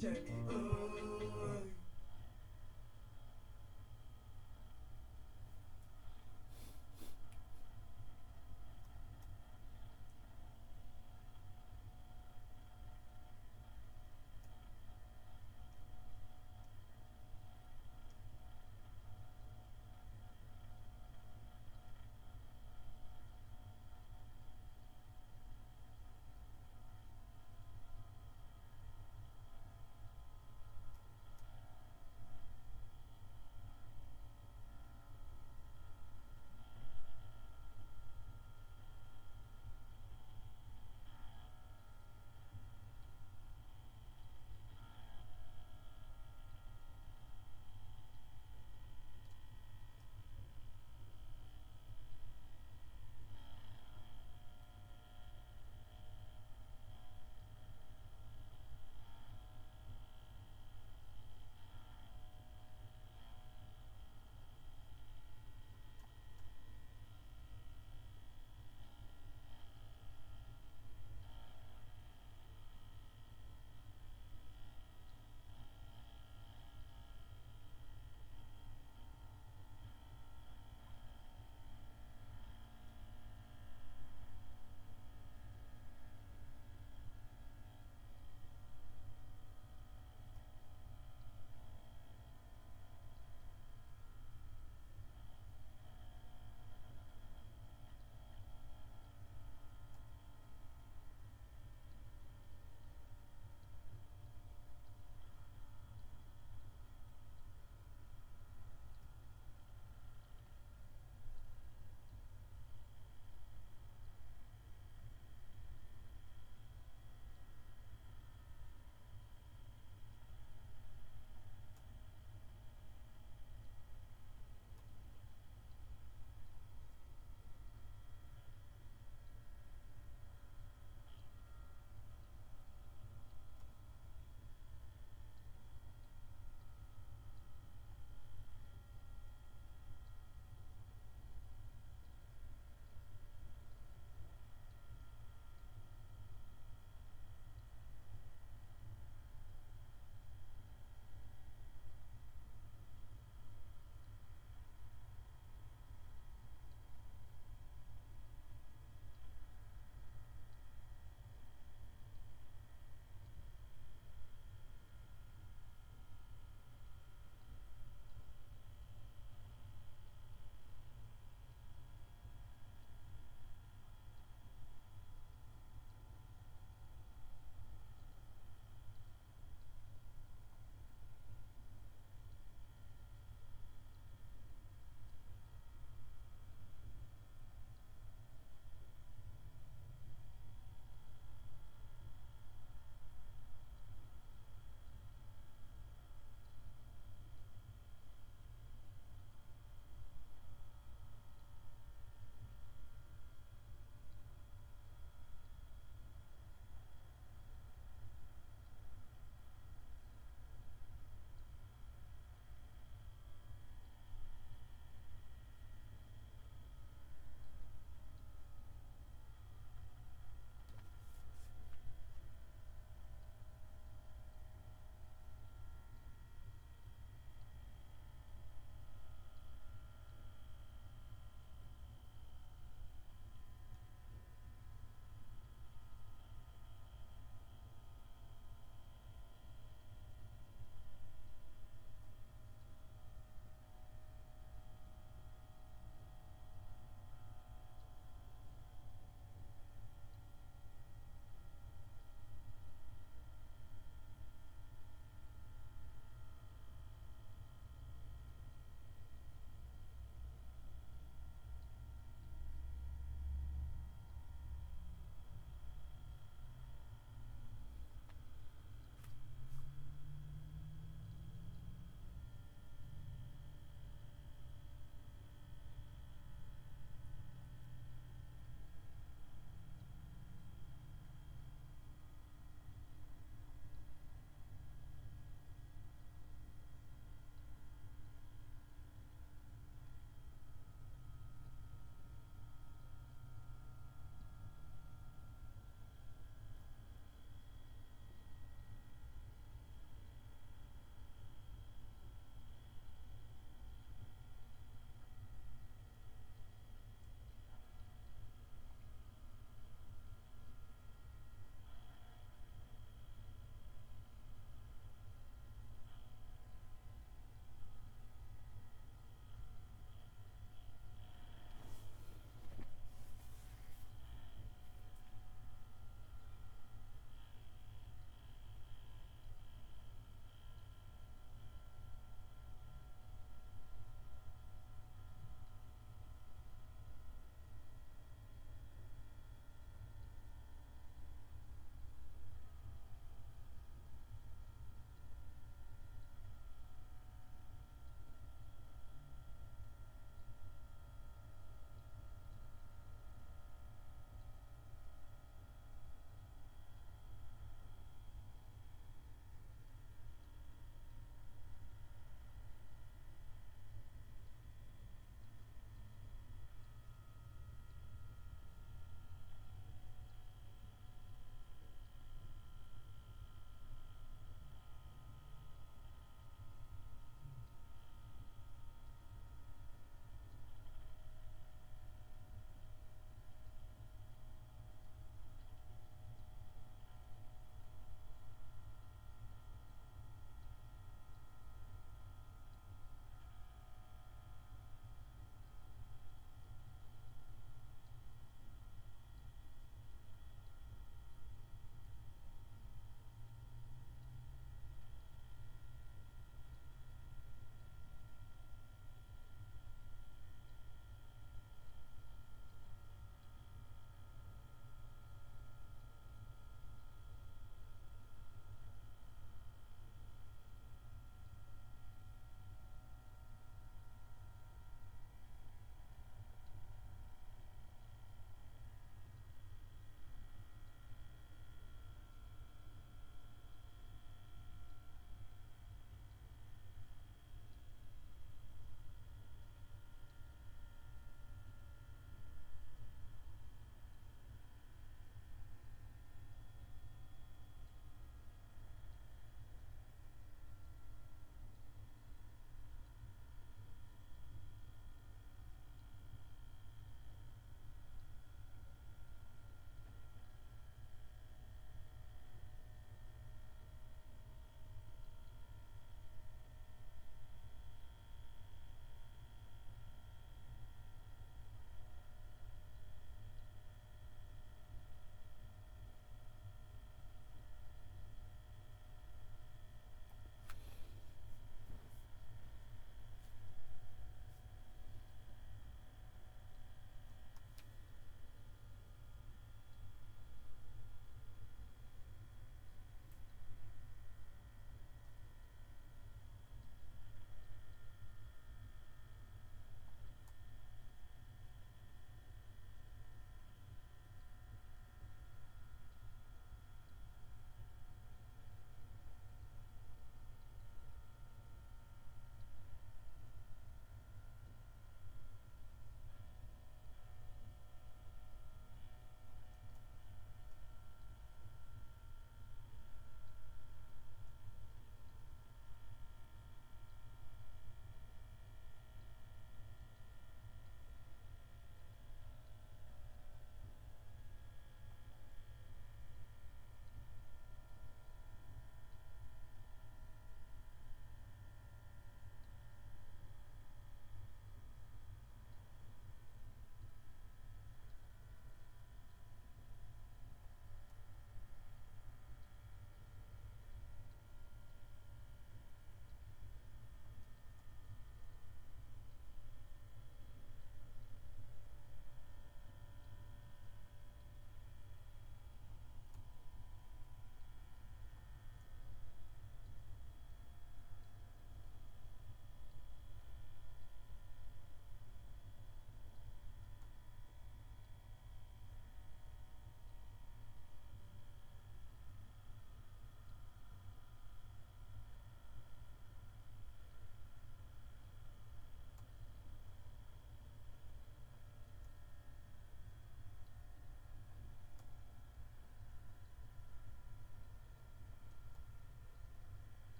Turn me.